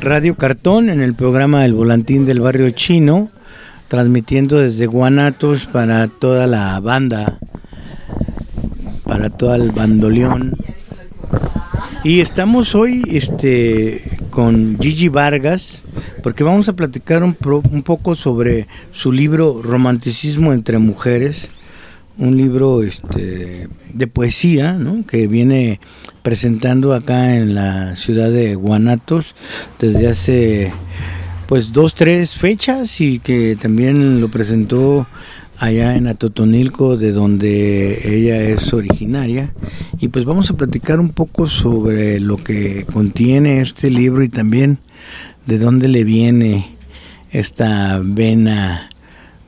Radio Cartón, en el programa El Volantín del Barrio Chino, transmitiendo desde Guanatos para toda la banda, para todo el bandoleón. Y estamos hoy este, con Gigi Vargas, porque vamos a platicar un, un poco sobre su libro Romanticismo entre Mujeres un libro este, de poesía ¿no? que viene presentando acá en la ciudad de Guanatos desde hace pues dos, tres fechas y que también lo presentó allá en Atotonilco, de donde ella es originaria. Y pues vamos a platicar un poco sobre lo que contiene este libro y también de dónde le viene esta vena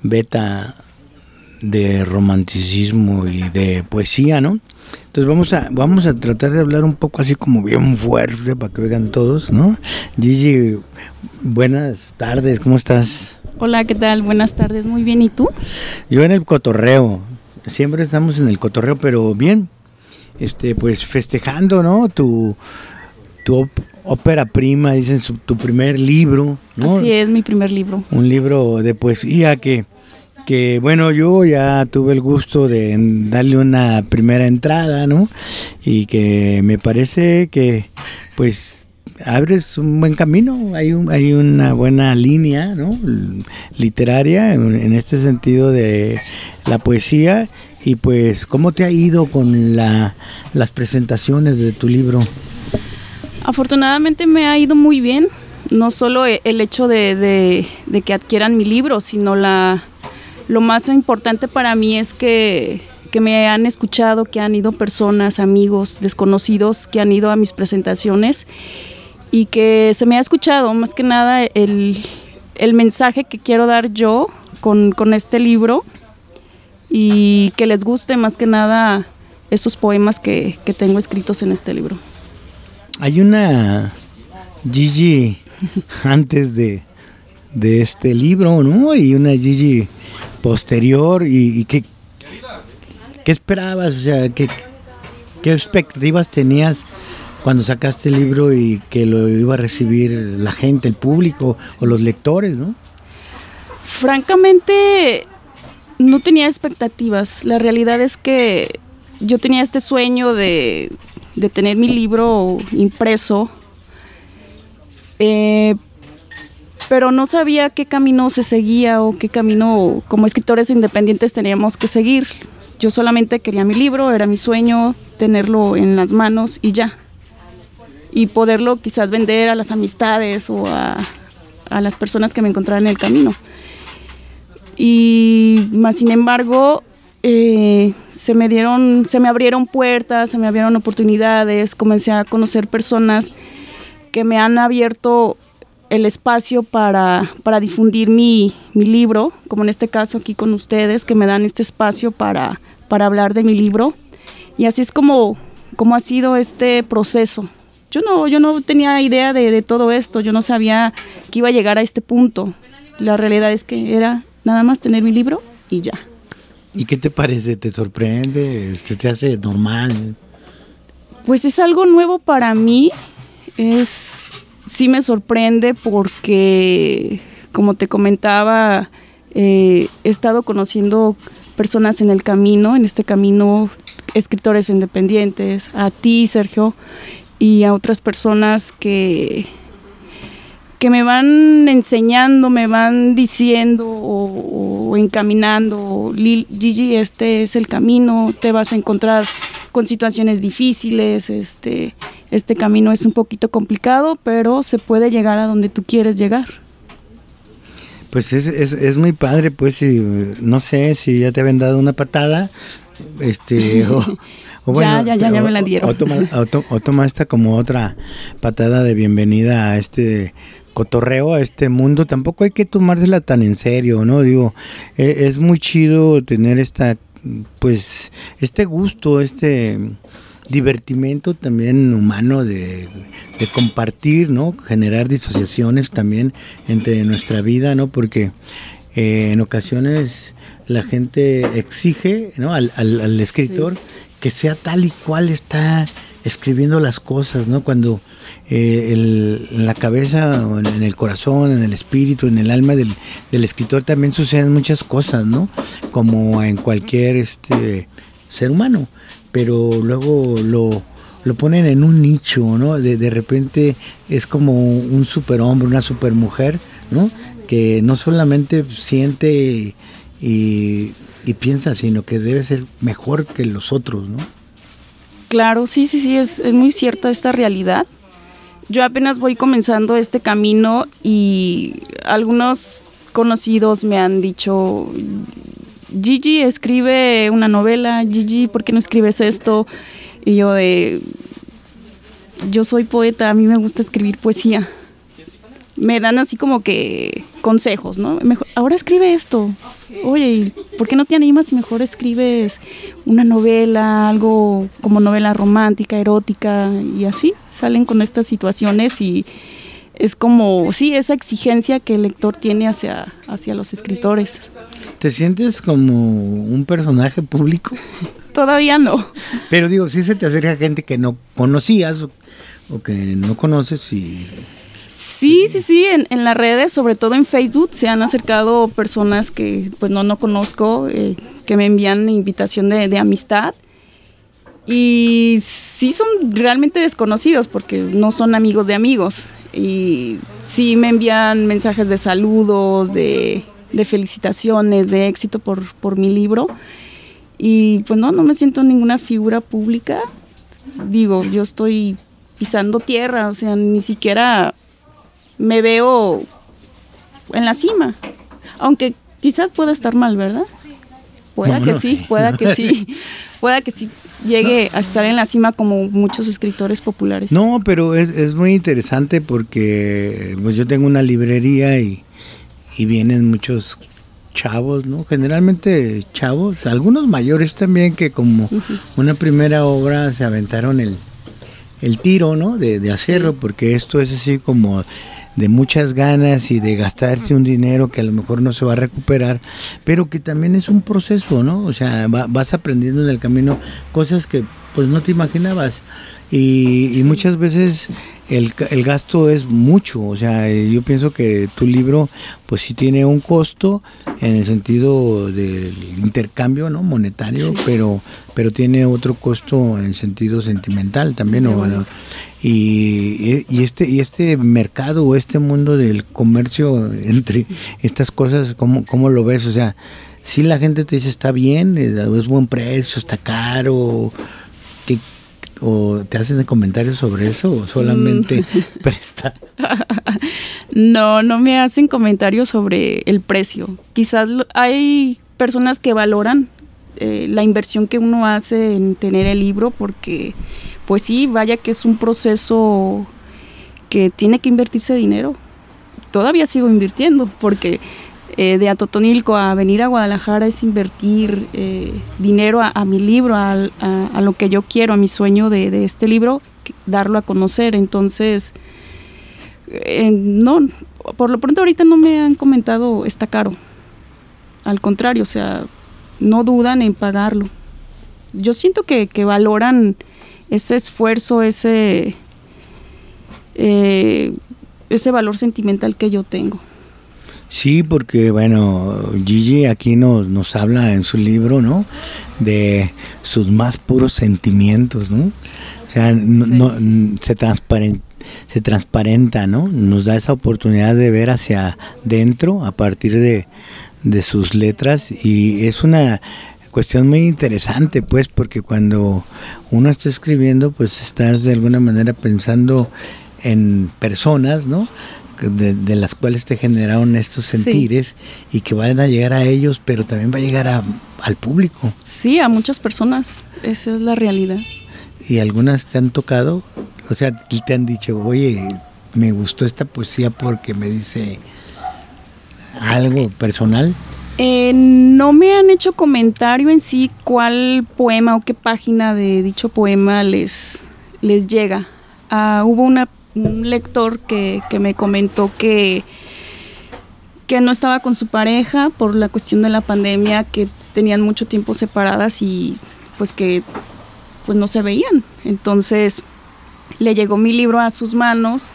beta de romanticismo y de poesía, ¿no? Entonces vamos a, vamos a tratar de hablar un poco así como bien fuerte para que vean todos, ¿no? Gigi, buenas tardes, ¿cómo estás? Hola, ¿qué tal? Buenas tardes, muy bien, ¿y tú? Yo en el cotorreo, siempre estamos en el cotorreo, pero bien, este, pues festejando, ¿no? Tu, tu ópera prima, dicen tu primer libro, ¿no? Así es, mi primer libro. Un libro de poesía que que bueno, yo ya tuve el gusto de darle una primera entrada, ¿no? Y que me parece que pues abres un buen camino, hay, un, hay una buena línea, ¿no? Literaria en, este sentido de la poesía y pues cómo te ha ido con la, las presentaciones de tu libro. Afortunadamente me ha ido muy bien, no solo el hecho de que adquieran mi libro, sino la lo más importante para mí es que, me han escuchado, que han ido personas, amigos, desconocidos, que han ido a mis presentaciones y que se me ha escuchado más que nada el, mensaje que quiero dar yo con, este libro y que les guste más que nada esos poemas que, tengo escritos en este libro. Hay una Gigi antes de, de este libro, ¿no? Y una Gigi posterior y, qué, qué esperabas, o sea, qué, qué expectativas tenías cuando sacaste el libro y que lo iba a recibir la gente, el público o los lectores, ¿no? Francamente, no tenía expectativas. La realidad es que yo tenía este sueño de, de tener mi libro impreso. Eh, pero no sabía qué camino se seguía o qué camino como escritores independientes teníamos que seguir. Yo solamente quería mi libro, era mi sueño tenerlo en las manos y ya. Y poderlo quizás vender a las amistades o a, las personas que me encontraran en el camino. Y más sin embargo, eh, se me dieron, se me abrieron puertas, se me abrieron oportunidades, comencé a conocer personas que me han abierto el espacio para, difundir mi, libro, como en este caso aquí con ustedes, que me dan este espacio para, para hablar de mi libro. Y así es como, como ha sido este proceso. Yo no, yo no tenía idea de, todo esto, yo no sabía que iba a llegar a este punto. La realidad es que era nada más tener mi libro y ya. ¿Y qué te parece? ¿Te sorprende? ¿Se te hace normal? Pues es algo nuevo para mí. Es, sí me sorprende porque, como te comentaba, eh, he estado conociendo personas en el camino, en este camino, escritores independientes, a ti, Sergio, y a otras personas que, que me van enseñando, me van diciendo o, o encaminando, Gigi, este es el camino, te vas a encontrar con situaciones difíciles, este, este camino es un poquito complicado, pero se puede llegar a donde tú quieres llegar. Pues es, es, es muy padre, pues, si, no sé si ya te habían dado una patada Este, ya, ya, ya, ya me la dieron. O, toma, esta como otra patada de bienvenida a este cotorreo a este mundo, tampoco hay que tomársela tan en serio, ¿no? Digo, e, es muy chido tener esta, pues, este gusto, este divertimento también humano de, compartir, ¿no? Generar disociaciones también entre nuestra vida, ¿no? Porque eh, en ocasiones la gente exige, ¿no? Al, al, escritor que sea tal y cual está escribiendo las cosas, ¿no? Cuando eh, en la cabeza, o en, el corazón, en el espíritu, en el alma del, del, escritor también suceden muchas cosas, ¿no? Como en cualquier este ser humano, pero luego lo, lo ponen en un nicho, ¿no? De, de repente es como un superhombre, una supermujer, ¿no? Que no solamente siente y, y piensa, sino que debe ser mejor que los otros, ¿no? Claro, sí, sí, sí, es, es muy cierta esta realidad. Yo apenas voy comenzando este camino y algunos conocidos me han dicho, Gigi, escribe una novela, Gigi, ¿por qué no escribes esto? Y yo de, yo soy poeta, a mí me gusta escribir poesía me dan así como que consejos, ¿no? Mejor, ahora escribe esto. Oye, ¿por qué no te animas y mejor escribes una novela, algo como novela romántica, erótica y así? Salen con estas situaciones y es como, sí, esa exigencia que el lector tiene hacia, hacia los escritores. ¿Te sientes como un personaje público? Todavía no. Pero digo, si se te acerca gente que no conocías o, o que no conoces y Sí, sí, sí, en, en, las redes, sobre todo en Facebook, se han acercado personas que pues no, no conozco, eh, que me envían invitación de, de, amistad. Y sí son realmente desconocidos porque no son amigos de amigos. Y sí me envían mensajes de saludos, de, de felicitaciones, de éxito por, por mi libro. Y pues no, no me siento ninguna figura pública. Digo, yo estoy pisando tierra, o sea, ni siquiera me veo en la cima. Aunque quizás pueda estar mal, ¿verdad? Pueda que sí, pueda que sí. Pueda que sí llegue a estar en la cima como muchos escritores populares. No, pero es, es muy interesante porque pues yo tengo una librería y, y vienen muchos chavos, ¿no? Generalmente chavos, algunos mayores también que como una primera obra se aventaron el, el tiro, ¿no? De, de hacerlo, porque esto es así como de muchas ganas y de gastarse un dinero que a lo mejor no se va a recuperar, pero que también es un proceso, ¿no? O sea, vas aprendiendo en el camino cosas que pues no te imaginabas. Y, muchas veces el, el, gasto es mucho, o sea, yo pienso que tu libro pues sí tiene un costo en el sentido del intercambio, ¿no? Monetario, pero pero tiene otro costo en sentido sentimental también, ¿no? Bueno, y, y, este y este mercado o este mundo del comercio entre estas cosas, ¿cómo, cómo lo ves? O sea, si la gente te dice está bien, es buen precio, está caro, ¿qué, ¿O te hacen comentarios sobre eso o solamente mm. presta? no, no me hacen comentarios sobre el precio. Quizás hay personas que valoran eh, la inversión que uno hace en tener el libro porque, pues sí, vaya que es un proceso que tiene que invertirse dinero. Todavía sigo invirtiendo porque eh, de Atotonilco a venir a Guadalajara es invertir eh, dinero a, mi libro, a, lo que yo quiero, a mi sueño de, este libro, darlo a conocer. Entonces, eh, no, por lo pronto ahorita no me han comentado está caro. Al contrario, o sea, no dudan en pagarlo. Yo siento que, que valoran ese esfuerzo, ese, ese valor sentimental que yo tengo. Sí, porque bueno, Gigi aquí nos, nos habla en su libro, ¿no? De sus más puros sentimientos, ¿no? O sea, no, se, transparenta, se transparenta, ¿no? Nos da esa oportunidad de ver hacia dentro a partir de, de sus letras y es una cuestión muy interesante, pues, porque cuando uno está escribiendo, pues estás de alguna manera pensando en personas, ¿no? De, las cuales te generaron estos sentires y que van a llegar a ellos, pero también va a llegar al público. Sí, a muchas personas, esa es la realidad. ¿Y algunas te han tocado? O sea, te han dicho, oye, me gustó esta poesía porque me dice algo personal. Eh, no me han hecho comentario en sí cuál poema o qué página de dicho poema les, les llega. Ah, hubo una, un lector que, me comentó que, que no estaba con su pareja por la cuestión de la pandemia, que tenían mucho tiempo separadas y pues que pues no se veían. Entonces le llegó mi libro a sus manos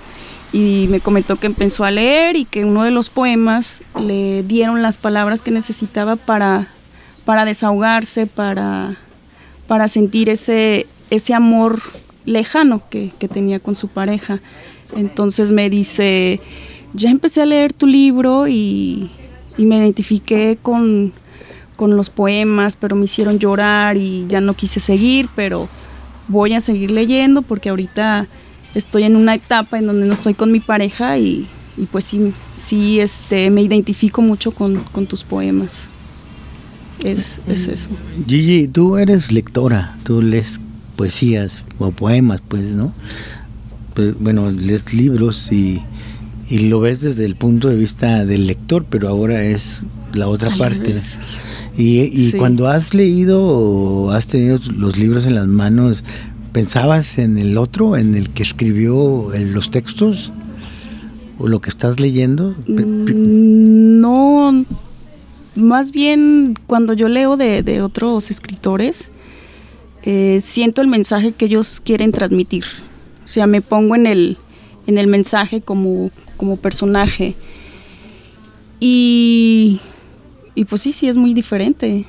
y me comentó que empezó a leer y que uno de los poemas le dieron las palabras que necesitaba para, para desahogarse, para, para sentir ese, ese amor lejano que, tenía con su pareja. Entonces me dice, ya empecé a leer tu libro y, me identifiqué con, con los poemas, pero me hicieron llorar y ya no quise seguir, pero voy a seguir leyendo porque ahorita estoy en una etapa en donde no estoy con mi pareja y, pues sí, sí este, me identifico mucho con, tus poemas. Es, es, eso. Gigi, tú eres lectora, tú lees poesías o poemas, pues, ¿no? Pues, bueno, lees libros y, lo ves desde el punto de vista del lector, pero ahora es la otra parte. Y, y cuando has leído o has tenido los libros en las manos, ¿Pensabas en el otro, en el que escribió los textos? ¿O lo que estás leyendo? Mm, no, más bien cuando yo leo de, otros escritores, eh, siento el mensaje que ellos quieren transmitir. O sea, me pongo en el, en el mensaje como, como personaje. Y, y pues sí, sí es muy diferente.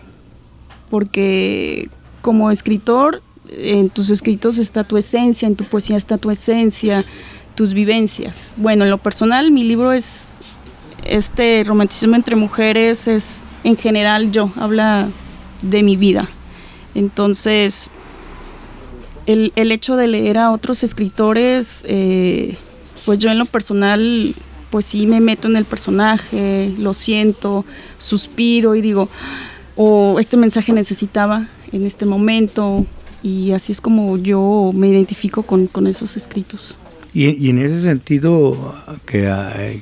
Porque como escritor en tus escritos está tu esencia, en tu poesía está tu esencia, tus vivencias. Bueno, en lo personal, mi libro es este romanticismo entre mujeres, es en general yo, habla de mi vida. Entonces, el, hecho de leer a otros escritores, eh, pues yo en lo personal, pues sí me meto en el personaje, lo siento, suspiro y digo, o oh, este mensaje necesitaba en este momento, y así es como yo me identifico con, esos escritos. Y, en ese sentido que,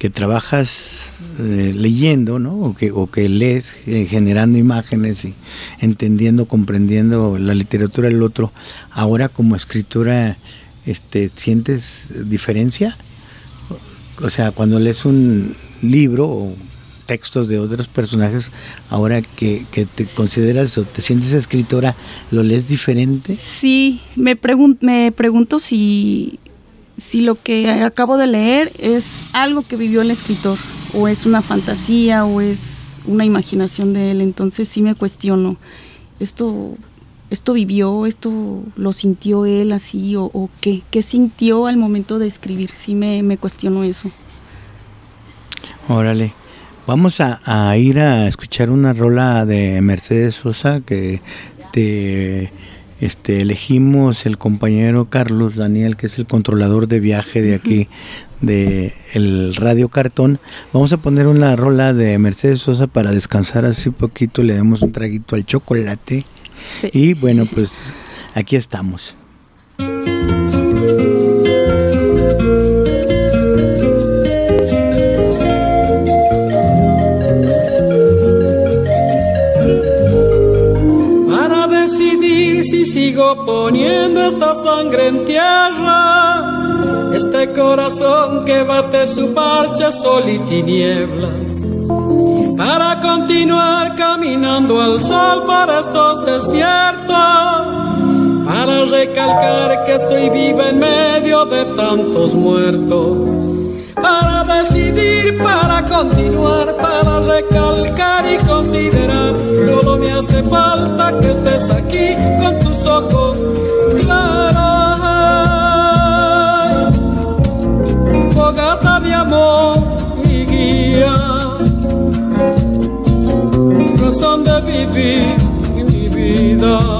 que trabajas eh, leyendo, ¿no? O que, o que lees eh, generando imágenes y entendiendo, comprendiendo la literatura del otro, ahora como escritora, este, ¿sientes diferencia? O sea, cuando lees un libro o textos de otros personajes, ahora que, te consideras o te sientes escritora, ¿lo lees diferente? Sí, me, me pregunto si, si lo que acabo de leer es algo que vivió el escritor, o es una fantasía, o es una imaginación de él. Entonces sí me cuestiono, ¿esto, esto vivió, esto lo sintió él así, o, qué? ¿Qué sintió al momento de escribir? Sí me, me cuestiono eso. Órale. Vamos a, ir a escuchar una rola de Mercedes Sosa que te este, elegimos el compañero Carlos Daniel, que es el controlador de viaje de aquí, de el Radio Cartón. Vamos a poner una rola de Mercedes Sosa para descansar así poquito, le damos un traguito al chocolate. Y bueno, pues aquí estamos. Sigo poniendo esta sangre en tierra, este corazón que bate su parcha sol y tinieblas, para continuar caminando al sol para estos desiertos, para recalcar que estoy viva en medio de tantos muertos para decidir, para continuar, para recalcar y considerar. Solo me hace falta que estés aquí con tus ojos claros. Fogata de amor y guía, razón de vivir mi vida.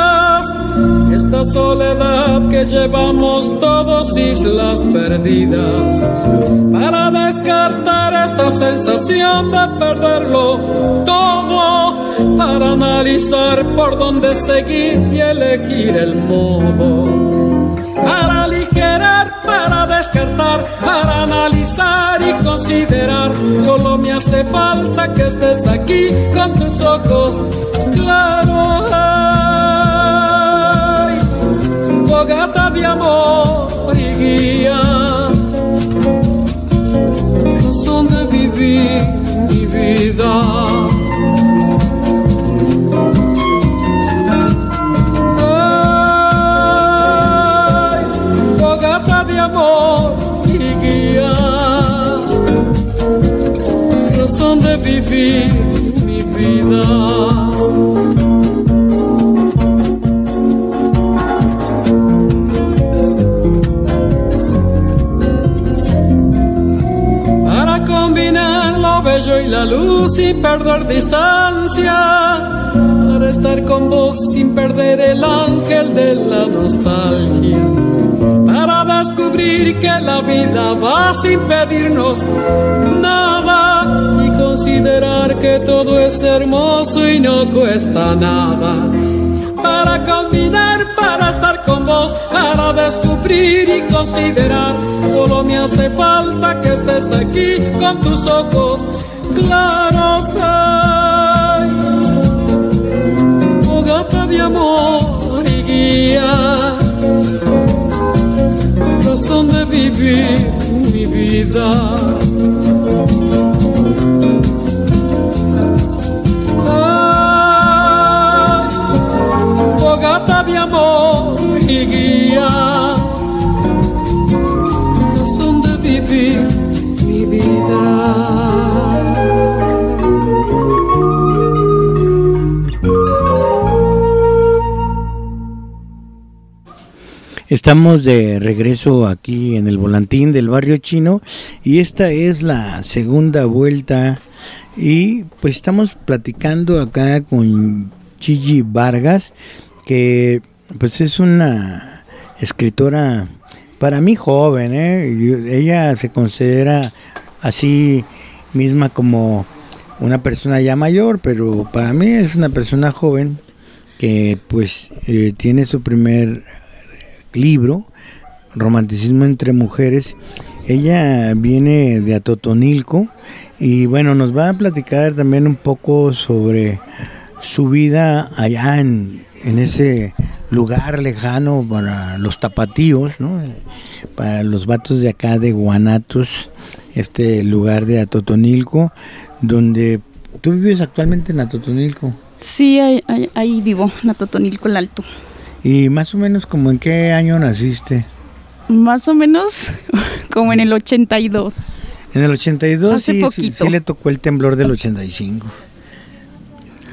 esta soledad que llevamos todos islas perdidas, para descartar esta sensación de perderlo todo, para analizar por dónde seguir y elegir el modo, para aligerar, para descartar, para analizar y considerar, solo me hace falta que estés aquí con tus ojos claro fogata de amor y guía, razón de vivir mi vida. Ay, fogata de amor y guía, razón de vivir mi vida. La luz sin perder distancia, para estar con vos sin perder el ángel de la nostalgia, para descubrir que la vida va sin pedirnos nada y considerar que todo es hermoso y no cuesta nada, para combinar, para estar con vos, para descubrir y considerar, solo me hace falta que estés aquí con tus ojos claros hay. Fogata de amor y guía, razón de vivir mi vida. Ay, fogata de amor y guía, razón de vivir mi vida. Estamos de regreso aquí en el volantín del barrio chino y esta es la segunda vuelta y pues estamos platicando acá con Gigi Vargas que pues es una escritora para mí joven, ¿eh? ella se considera así misma como una persona ya mayor, pero para mí es una persona joven que pues eh, tiene su primer libro, Romanticismo entre Mujeres. Ella viene de Atotonilco y bueno, nos va a platicar también un poco sobre su vida allá en, ese lugar lejano para los tapatíos, ¿no? para los vatos de acá de Guanatos, este lugar de Atotonilco, donde tú vives actualmente en Atotonilco. Sí, ahí, ahí vivo, en Atotonilco el Alto. ¿Y más o menos como en qué año naciste? Más o menos como en el 82. En el 82 sí, sí, sí, le tocó el temblor del 85.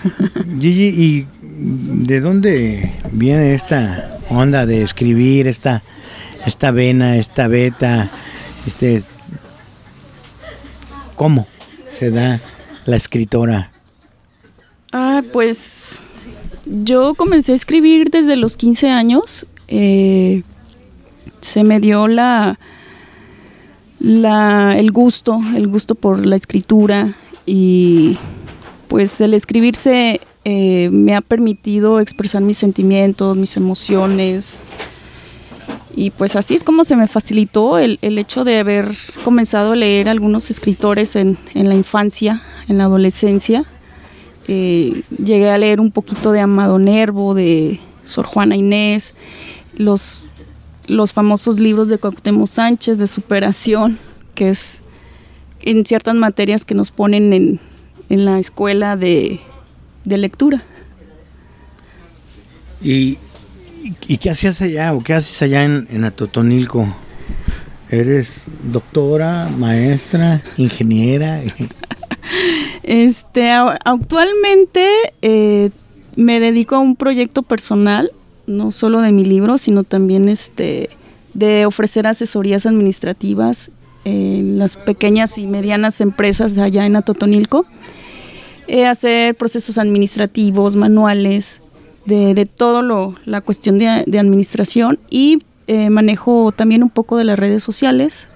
Gigi, ¿y de dónde viene esta onda de escribir, esta, esta vena, esta beta, este, cómo se da la escritora? Ah, pues yo comencé a escribir desde los 15 años. Eh, se me dio la, la, el gusto, el gusto por la escritura y pues el escribirse eh, me ha permitido expresar mis sentimientos, mis emociones. Y pues así es como se me facilitó el, hecho de haber comenzado a leer algunos escritores en, en la infancia, en la adolescencia eh, llegué a leer un poquito de Amado Nervo, de Sor Juana Inés, los, los famosos libros de Cuauhtémoc Sánchez de superación, que es en ciertas materias que nos ponen en, la escuela de, lectura. ¿Y, qué hacías allá o qué haces allá en, en Atotonilco? ¿Eres doctora, maestra, ingeniera? Este, actualmente eh, me dedico a un proyecto personal, no solo de mi libro, sino también este, de ofrecer asesorías administrativas en las pequeñas y medianas empresas allá en Atotonilco, eh, hacer procesos administrativos, manuales, de, de todo lo, la cuestión de, de administración y eh, manejo también un poco de las redes sociales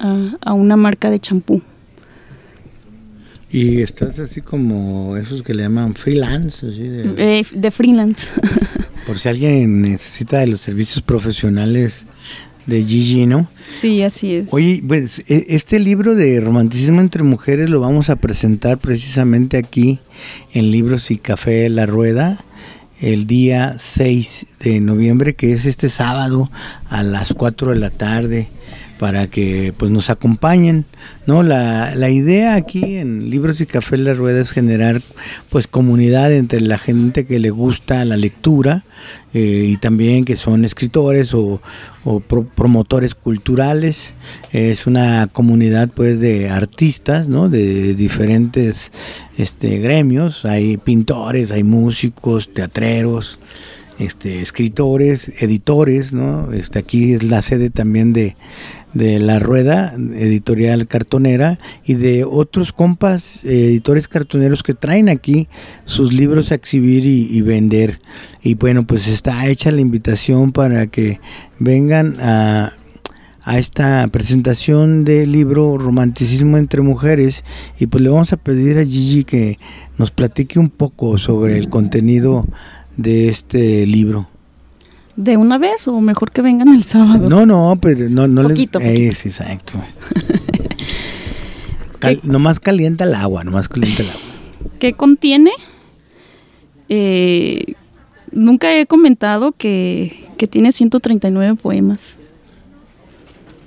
a una marca de champú. Y estás así como esos que le llaman freelance, así de, Eh, de freelance. por si alguien necesita de los servicios profesionales de Gigi, ¿no? sí, así es. Oye, pues e- este libro de romanticismo entre mujeres lo vamos a presentar precisamente aquí en Libros y Café La Rueda el día 6 de noviembre, que es este sábado a las 4 de la tarde para que pues nos acompañen, ¿no? La, la idea aquí en Libros y Café La Rueda es generar pues comunidad entre la gente que le gusta la lectura eh, y también que son escritores o, o pro- promotores culturales. Es una comunidad pues de artistas, ¿no? De diferentes este, gremios. Hay pintores, hay músicos, teatreros, este, escritores, editores, ¿no? Este, aquí es la sede también de, de La Rueda, editorial cartonera, y de otros compas, eh, editores cartoneros que traen aquí sus libros a exhibir y, y vender. Y bueno, pues está hecha la invitación para que vengan a, a esta presentación del libro Romanticismo entre Mujeres y pues le vamos a pedir a Gigi que nos platique un poco sobre el contenido de este libro. ¿De una vez o mejor que vengan el sábado? No, no, pero no, no Poquito, les... poquito. Es, exacto. Cal- nomás calienta el agua, nomás calienta el agua. ¿Qué contiene? Eh, nunca he comentado que, que tiene 139 poemas.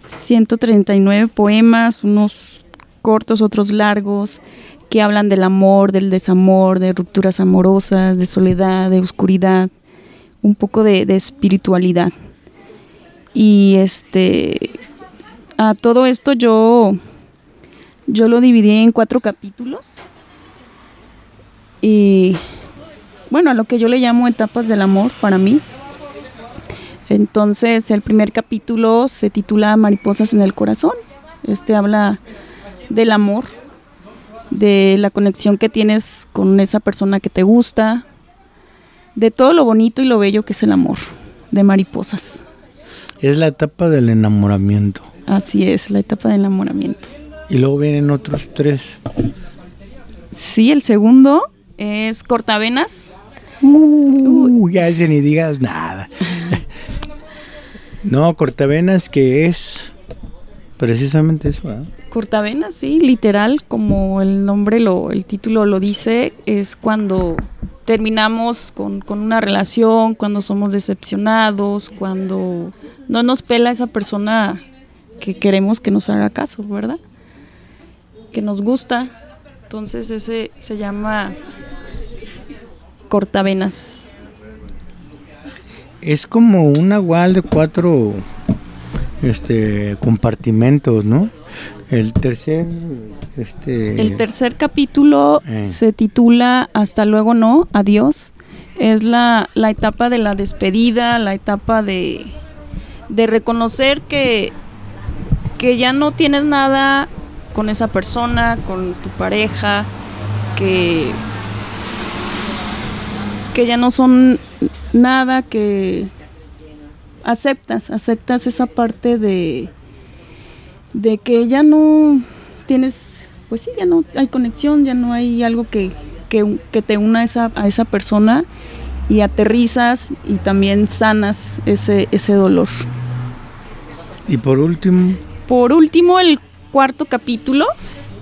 139 poemas, unos cortos, otros largos, que hablan del amor, del desamor, de rupturas amorosas, de soledad, de oscuridad, un poco de, espiritualidad. Y este, a todo esto yo, yo lo dividí en cuatro capítulos. Y bueno, a lo que yo le llamo etapas del amor para mí. Entonces, el primer capítulo se titula Mariposas en el corazón. Este habla del amor, de la conexión que tienes con esa persona que te gusta, de todo lo bonito y lo bello que es el amor, de mariposas. Es la etapa del enamoramiento. Así es, la etapa del enamoramiento. Y luego vienen otros tres. Sí, el segundo es Cortavenas. Uh, ya ese ni digas nada. no, cortavenas que es precisamente eso, ¿verdad? Cortavenas, sí, literal, como el nombre, lo, el título lo dice, es cuando terminamos con, con una relación, cuando somos decepcionados, cuando no nos pela esa persona que queremos que nos haga caso, ¿verdad? Que nos gusta. Entonces ese se llama Cortavenas. Es como un agual de cuatro este compartimentos, ¿no? El tercer este El tercer capítulo Eh. se titula Hasta luego no, adiós. Es la, la etapa de la despedida, la etapa de, de reconocer que, que ya no tienes nada con esa persona, con tu pareja, que, que ya no son nada, que aceptas, aceptas esa parte de, de que ya no tienes, pues sí, ya no hay conexión, ya no hay algo que, que, que te una a esa, a esa persona y aterrizas y también sanas ese, ese dolor. y por último, Por último, el cuarto capítulo.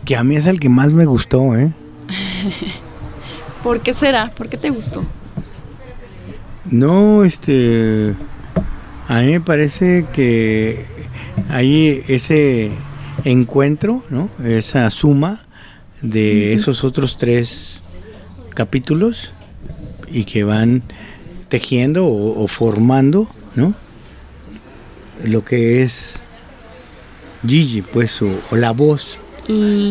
que a mí es el que más me gustó, ¿eh? ¿Por qué será? ¿Por qué te gustó? No, este a mí me parece que hay ese encuentro, ¿no? Esa suma de esos otros tres capítulos y que van tejiendo o, o formando, ¿no? Lo que es Gigi, pues, o, la voz,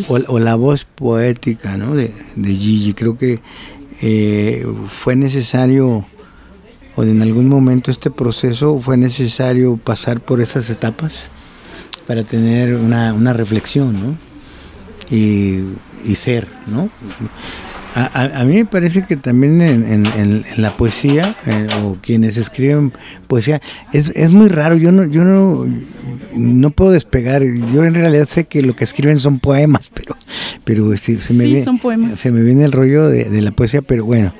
o, la voz poética, ¿no? De, de Gigi. Creo que eh, fue necesario, o en algún momento este proceso fue necesario pasar por esas etapas para tener una, una reflexión, ¿no? Y, y ser, ¿no? A, mí me parece que también en, la poesía, eh, o quienes escriben poesía, es, es muy raro. Yo no, yo no, no puedo despegar. Yo en realidad sé que lo que escriben son poemas, pero, pero se, me viene, se me viene el rollo de, la poesía. Pero bueno,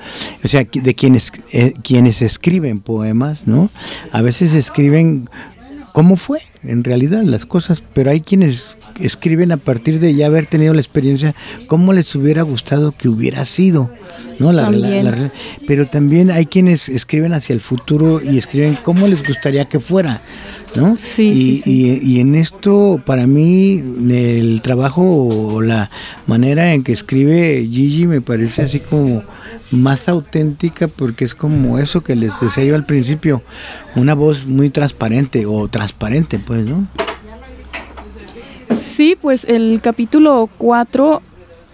o sea, de quienes, eh, quienes escriben poemas, ¿no? A veces escriben cómo fue en realidad las cosas, pero hay quienes escriben a partir de ya haber tenido la experiencia, cómo les hubiera gustado que hubiera sido, ¿no? La, pero también hay quienes escriben hacia el futuro y escriben cómo les gustaría que fuera, ¿no? Sí, y, sí, Y, en esto, para mí, el trabajo o la manera en que escribe Gigi me parece así como más auténtica porque es como eso que les decía yo al principio, una voz muy transparente o transparente, pues, ¿no? Sí, pues el capítulo 4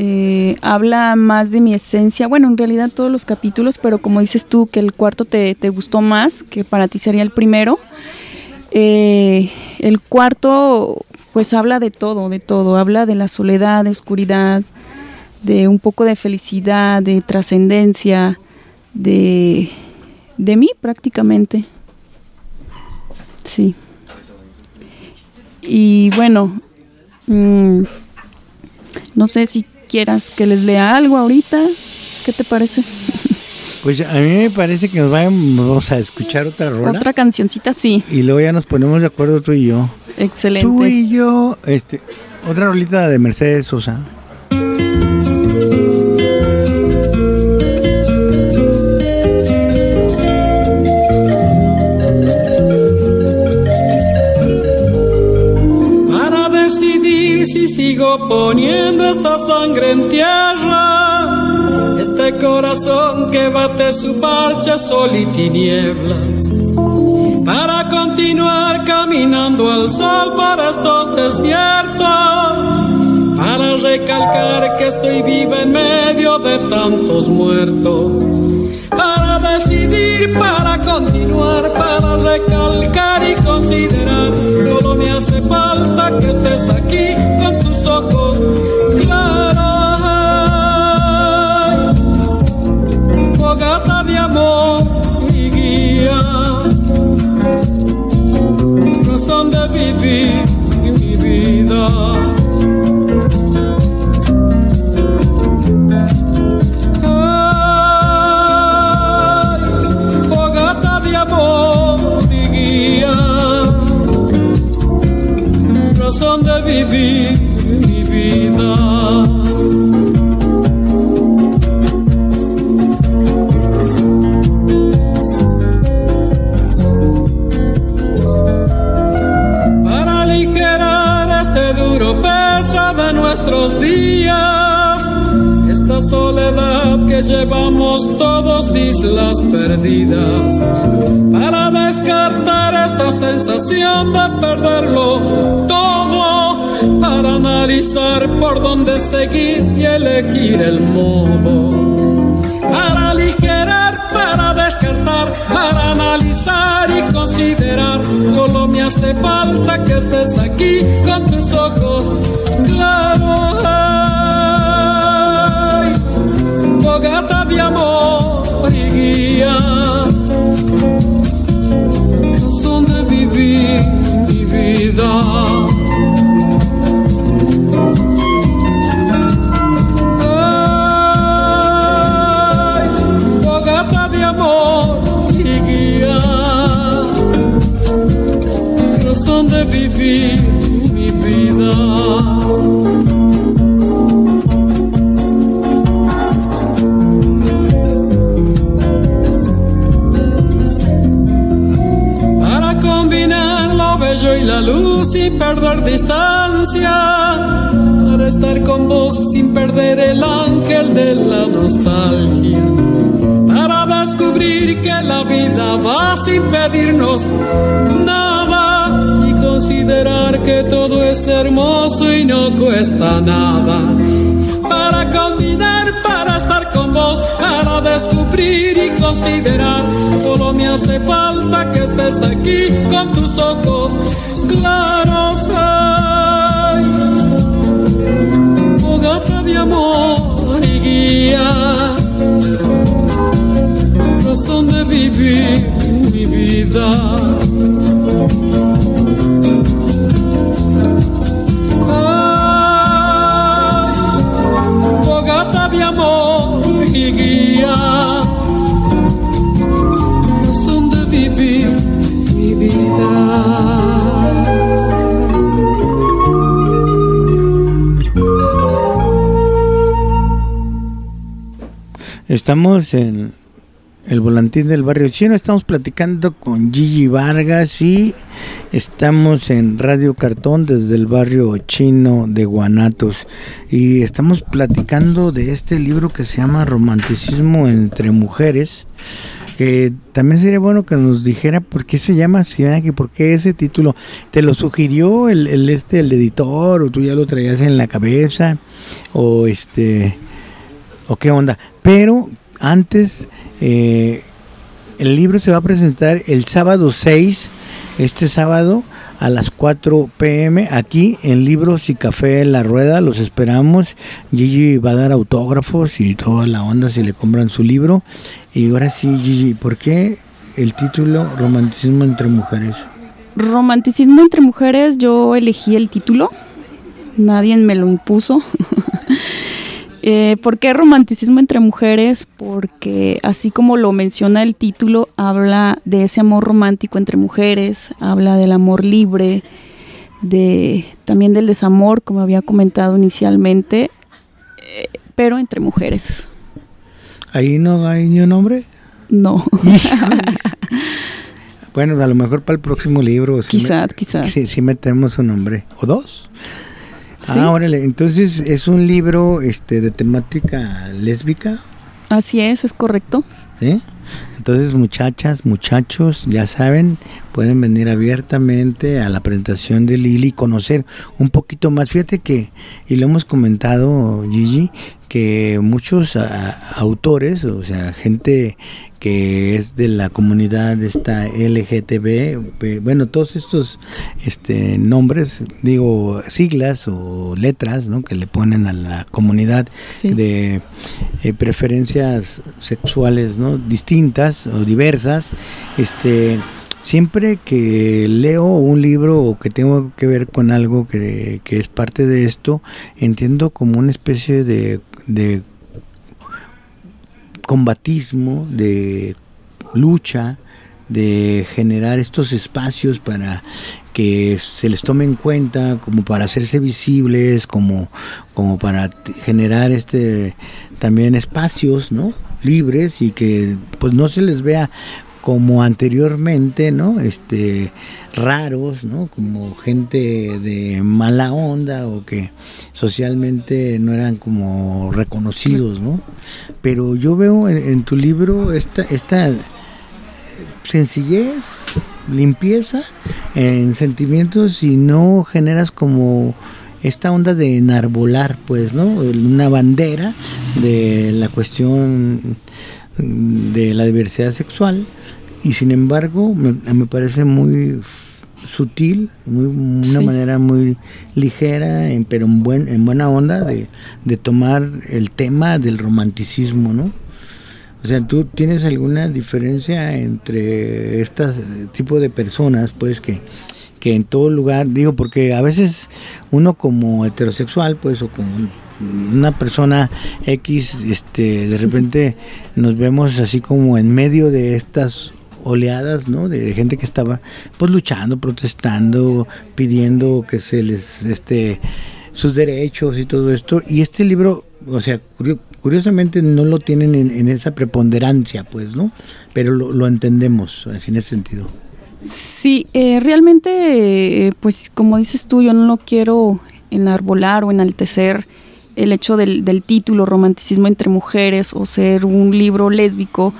eh, habla más de mi esencia. Bueno, en realidad todos los capítulos, pero como dices tú que el cuarto te, gustó más, que para ti sería el primero. Eh, el cuarto, pues habla de todo, de todo. Habla de la soledad, de oscuridad, de un poco de felicidad, de trascendencia, de, de mí prácticamente. Sí. Y bueno, mm, no sé si quieras que les lea algo ahorita. ¿Qué te parece? Pues a mí me parece que nos vamos a escuchar otra rola. Otra cancioncita, sí. Y luego ya nos ponemos de acuerdo tú y yo. Excelente. Tú y yo, este, otra rolita de Mercedes Sosa. Poniendo esta sangre en tierra, este corazón que bate su parche sol y tinieblas, para continuar caminando al sol para estos desiertos, para recalcar que estoy viva en medio de tantos muertos, para decidir, para continuar, para recalcar y considerar, solo me hace falta que estés aquí ojos claros, fogata de amor y guía, razón de vivir mi vida. fogata soledad que llevamos todos islas perdidas, para descartar esta sensación de perderlo todo para analizar por dónde seguir y elegir el modo. Para aligerar, para descartar, para analizar y considerar. Solo me hace falta que estés aquí con tus ojos claros. De vivir mi vida. Para combinar lo bello y la luz y perder distancia. Para estar con vos sin perder el ángel de la nostalgia. Para descubrir que la vida va sin pedirnos nada considerar que todo es hermoso y no cuesta nada. Para combinar, para estar con vos, para descubrir y considerar, solo me hace falta que estés aquí con tus ojos claros. Ay, fogata de amor y guía, razón de vivir mi vida. Estamos en el volantín del barrio chino, estamos platicando con Gigi Vargas y estamos en Radio Cartón desde el barrio chino de Guanatos y estamos platicando de este libro que se llama Romanticismo entre mujeres que también sería bueno que nos dijera por qué se llama así, que por qué ese título. Te lo sugirió el, este el editor o tú ya lo traías en la cabeza o este o qué onda. Pero antes, eh, el libro se va a presentar el sábado 6, este sábado a las 4 pm aquí en Libros y Café La Rueda. Los esperamos. Gigi va a dar autógrafos y toda la onda si le compran su libro. Y ahora sí, Gigi, ¿por qué el título Romanticismo entre mujeres? Romanticismo entre mujeres, yo elegí el título. Nadie me lo impuso. Eh, ¿Por qué romanticismo entre mujeres? Porque así como lo menciona el título, habla de ese amor romántico entre mujeres, habla del amor libre, de también del desamor, como había comentado inicialmente, eh, pero entre mujeres. ¿Ahí no hay ni un hombre? No. bueno, a lo mejor para el próximo libro. Quizás, quizás. Sí, sí metemos un nombre. ¿O dos? Ah, órale. Entonces, ¿es un libro este, de temática lésbica? Así es, es correcto. ¿Sí? Entonces, muchachas, muchachos, ya saben, pueden venir abiertamente a la presentación de Lili y conocer un poquito más. Fíjate que, y lo hemos comentado, Gigi, que muchos autores, o sea, gente que es de la comunidad esta LGTB, bueno, todos estos este, nombres, digo, siglas o letras, ¿no? Que le ponen a la comunidad de eh, preferencias sexuales, ¿no? Distintas o diversas, este siempre que leo un libro o que tengo que ver con algo que, que es parte de esto, entiendo como una especie de, de combatismo, de lucha, de generar estos espacios para que se les tome en cuenta, como para hacerse visibles, como, como para generar este también espacios, ¿no? libres y que pues no se les vea como anteriormente, ¿no? Este raros, ¿no? Como gente de mala onda o que socialmente no eran como reconocidos, ¿no? Pero yo veo en, tu libro esta esta sencillez, limpieza en sentimientos y no generas como esta onda de enarbolar, pues, ¿no? Una bandera de la cuestión de la diversidad sexual y sin embargo me, me parece muy sutil, muy, una manera muy ligera, en, pero en, buen, en buena onda de, de, tomar el tema del romanticismo, ¿no? O sea, ¿tú tienes alguna diferencia entre este tipo de personas, pues, que, que en todo lugar, digo, porque a veces uno como heterosexual, pues, o como una persona X, este, de repente nos vemos así como en medio de estas oleadas, ¿no? De gente que estaba pues luchando, protestando, pidiendo que se les este sus derechos y todo esto y este libro, o sea, curiosamente no lo tienen en, esa preponderancia, pues, ¿no? Pero lo, entendemos así en ese sentido. Sí, eh, realmente, eh, pues como dices tú, yo no lo quiero enarbolar o enaltecer el hecho del, del título Romanticismo entre mujeres o ser un libro lésbico.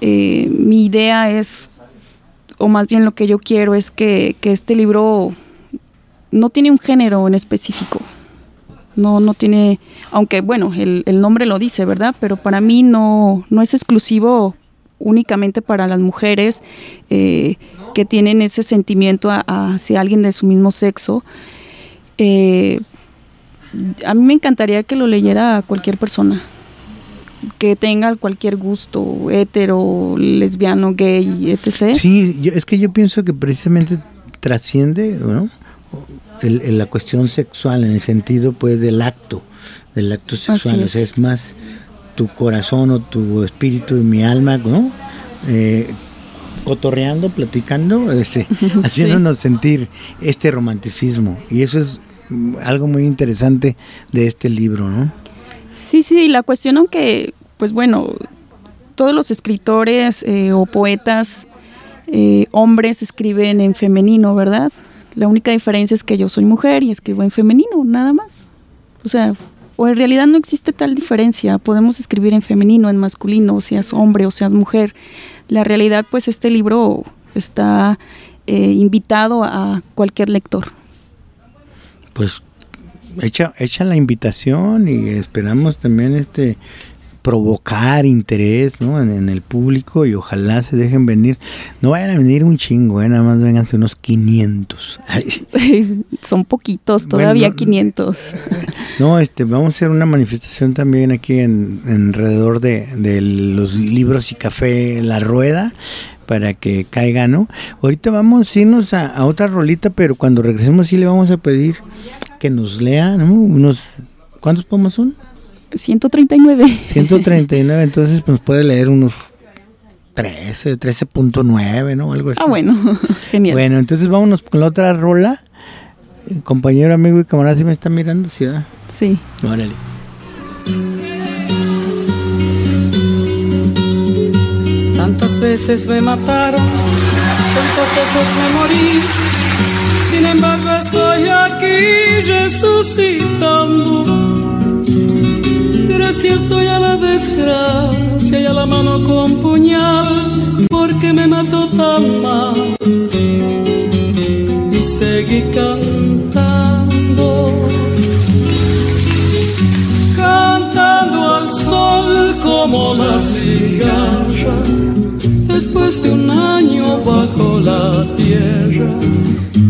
Eh, mi idea es, o más bien lo que yo quiero es que, este libro no tiene un género en específico. No, no tiene, aunque bueno, el, nombre lo dice, ¿verdad? Pero para mí no, no es exclusivo únicamente para las mujeres eh, que tienen ese sentimiento hacia alguien de su mismo sexo. Eh, a mí me encantaría que lo leyera cualquier persona que tenga cualquier gusto, hetero, lesbiano, gay, etc. Sí, es que yo pienso que precisamente trasciende ¿no? la cuestión sexual en el sentido pues del acto, del acto sexual, o sea, es más tu corazón o tu espíritu y mi alma, ¿no? Eh, cotorreando, platicando, este, haciéndonos sentir este romanticismo. Y eso es algo muy interesante de este libro, ¿no? Sí, sí, la cuestión aunque, pues bueno, todos los escritores eh, o poetas eh, hombres escriben en femenino, ¿verdad? La única diferencia es que yo soy mujer y escribo en femenino, nada más. O sea, o en realidad no existe tal diferencia. Podemos escribir en femenino, en masculino, seas hombre o seas mujer. La realidad, pues este libro está eh, invitado a cualquier lector. Pues echa, echa la invitación y esperamos también este provocar interés ¿no? en, el público y ojalá se dejen venir. No vayan a venir un chingo, ¿eh? nada más vengan unos 500. Son poquitos, todavía 500. No, este, vamos a hacer una manifestación también aquí en, alrededor de, de los libros y café La Rueda para que caiga, ¿no? Ahorita vamos a irnos a, otra rolita, pero cuando regresemos sí le vamos a pedir que nos lea, ¿no? Unos, ¿cuántos poemas son? 139. 139, entonces pues puede leer unos 13, 13.9, ¿no? Algo así. Ah, bueno, genial. Bueno, entonces vámonos con la otra rola. Compañero, amigo y camarada, ¿sí me está mirando? Sí, Sí. Órale. Tantas veces me mataron, tantas veces me morí. Sin embargo, estoy aquí resucitando si estoy a la desgracia y a la mano con puñal, porque me mató tan mal. Y seguí cantando, cantando al como la cigarra, después de un año bajo la tierra,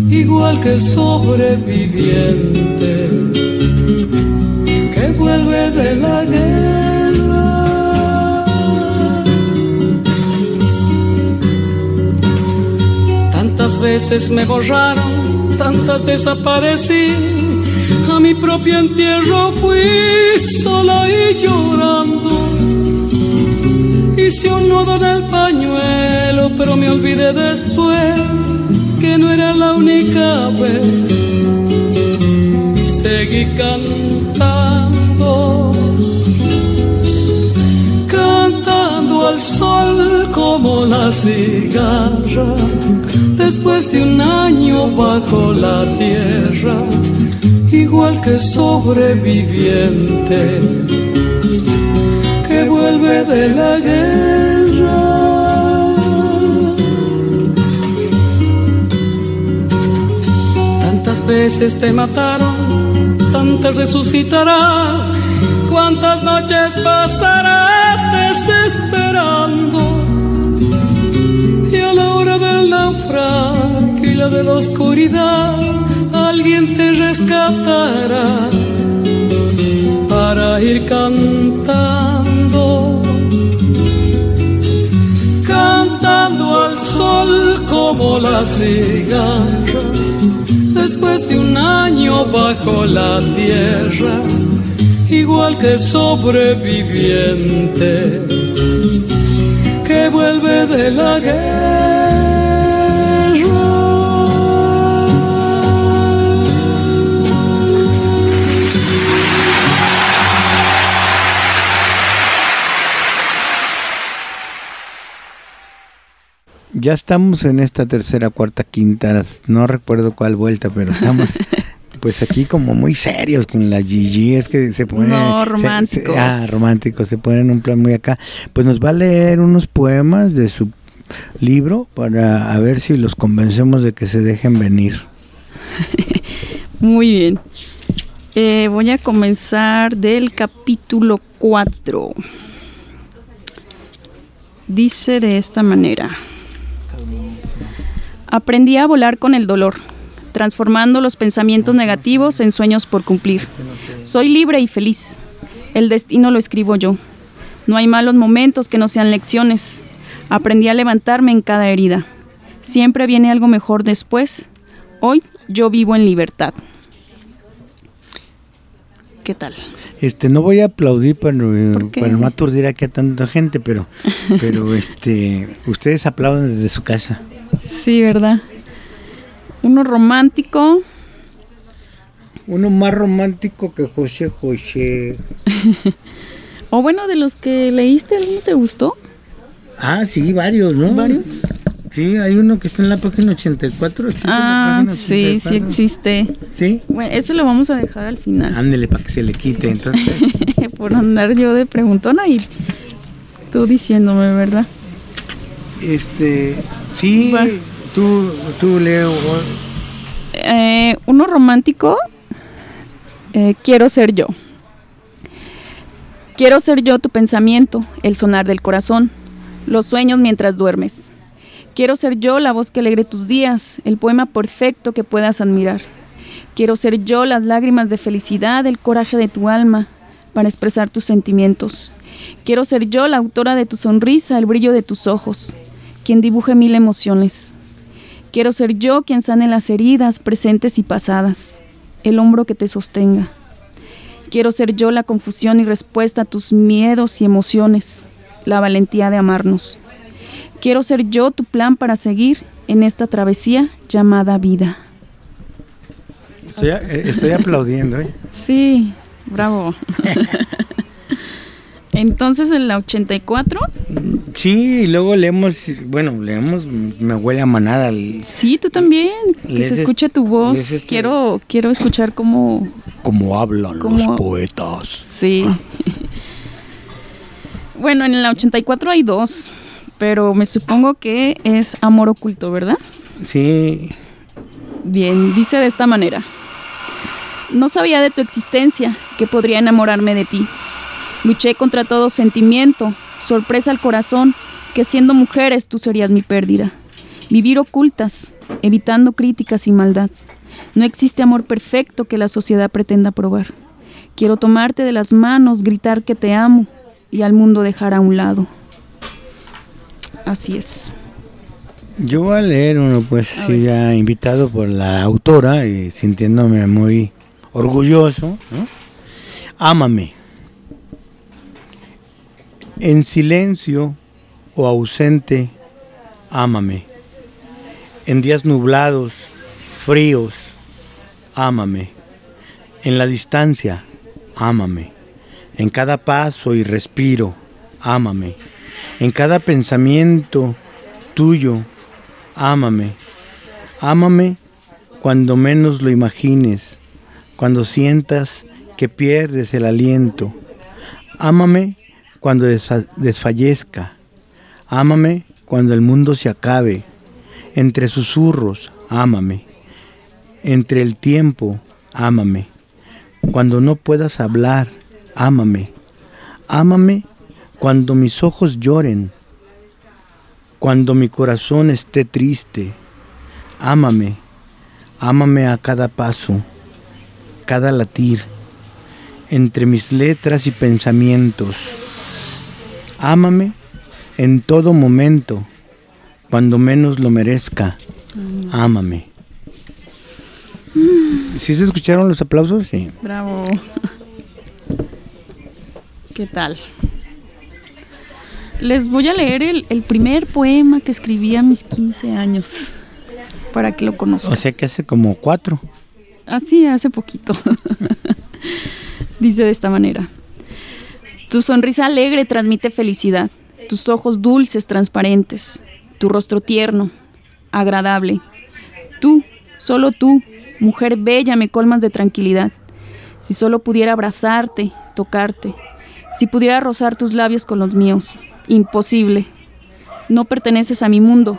igual que sobreviviente vuelve de la guerra. Tantas veces me borraron, tantas desaparecí. A mi propio entierro fui sola y llorando. Hice un nudo en el pañuelo, pero me olvidé después que no era la única vez. Seguí cantando cantando al sol como la cigarra, después de un año bajo la tierra, igual que sobreviviente que vuelve de la guerra. Tantas veces te mataron, tantas resucitarás cuántas noches pasarás desesperando. Y a la hora del naufragio y la de la oscuridad, alguien te rescatará para ir cantando. Cantando al sol como la cigarra, después de un año bajo la tierra igual que sobreviviente que vuelve de la guerra. Ya estamos en esta tercera, cuarta, quinta, no recuerdo cuál vuelta, pero estamos pues aquí como muy serios con la Gigi, es que se ponen... No, románticos. ah, románticos, se ponen un plan muy acá. Pues nos va a leer unos poemas de su libro para a ver si los convencemos de que se dejen venir. Muy bien. Eh, voy a comenzar del capítulo 4. Dice de esta manera. Aprendí a volar con el dolor, transformando los pensamientos negativos en sueños por cumplir. Soy libre y feliz. El destino lo escribo yo. No hay malos momentos que no sean lecciones. Aprendí a levantarme en cada herida. Siempre viene algo mejor después. Hoy yo vivo en libertad. ¿Qué tal? Este, no voy a aplaudir para, para no aturdir aquí a tanta gente, pero, pero este, ustedes aplauden desde su casa. Sí, ¿verdad? Uno romántico. Uno más romántico que José José. o bueno, de los que leíste, ¿alguno te gustó? Ah, sí, varios, ¿no? Varios. Sí, hay uno que está en la página 84. ah, sí, sí existe. ¿Sí? Bueno, ese lo vamos a dejar al final. Ándele para que se le quite, entonces. Por andar yo de preguntona y tú diciéndome, ¿verdad? Este, sí, tú, tú Leo. Eh, uno romántico, eh, quiero ser yo. Quiero ser yo tu pensamiento, el sonar del corazón, los sueños mientras duermes Quiero ser yo la voz que alegre tus días, el poema perfecto que puedas admirar. Quiero ser yo las lágrimas de felicidad, el coraje de tu alma para expresar tus sentimientos. Quiero ser yo la autora de tu sonrisa, el brillo de tus ojos, quien dibuje mil emociones. Quiero ser yo quien sane las heridas presentes y pasadas, el hombro que te sostenga. Quiero ser yo la confusión y respuesta a tus miedos y emociones, la valentía de amarnos. Quiero ser yo tu plan para seguir en esta travesía llamada vida. Estoy, aplaudiendo, ¿eh? Sí, bravo. Entonces en la 84. Sí, y luego leemos, bueno, leemos Me huele a manada. Sí, tú también. Que se escuche tu voz. Este quiero, quiero escuchar cómo. Cómo hablan los poetas. Sí. bueno, en la 84 hay dos pero me supongo que es amor oculto, ¿verdad? Sí. Bien, dice de esta manera. No sabía de tu existencia, que podría enamorarme de ti. Luché contra todo sentimiento, sorpresa al corazón, que siendo mujeres tú serías mi pérdida. Vivir ocultas, evitando críticas y maldad. No existe amor perfecto que la sociedad pretenda probar. Quiero tomarte de las manos, gritar que te amo y al mundo dejar a un lado. Así es. Yo voy a leer uno, pues, sí, ya invitado por la autora y sintiéndome muy orgulloso. Ámame. En silencio o ausente, ámame. En días nublados, fríos, ámame. En la distancia, ámame. En cada paso y respiro, ámame en cada pensamiento tuyo, ámame. Ámame cuando menos lo imagines, cuando sientas que pierdes el aliento. Ámame cuando desfallezca. Ámame cuando el mundo se acabe. Entre susurros, ámame. Entre el tiempo, ámame. Cuando no puedas hablar, ámame. Ámame cuando mis ojos lloren, cuando mi corazón esté triste, ámame, ámame a cada paso, cada latir, entre mis letras y pensamientos. Ámame en todo momento, cuando menos lo merezca, ámame. ¿Sí se escucharon los aplausos? Sí. Bravo. ¿Qué tal? Les voy a leer el, primer poema que escribí a mis 15 años, para que lo conozcan. O sea que hace como cuatro. Así, hace poquito. Dice de esta manera. Tu sonrisa alegre transmite felicidad, tus ojos dulces, transparentes, tu rostro tierno, agradable. Tú, solo tú, mujer bella, me colmas de tranquilidad. Si solo pudiera abrazarte, tocarte, si pudiera rozar tus labios con los míos, Imposible. No perteneces a mi mundo,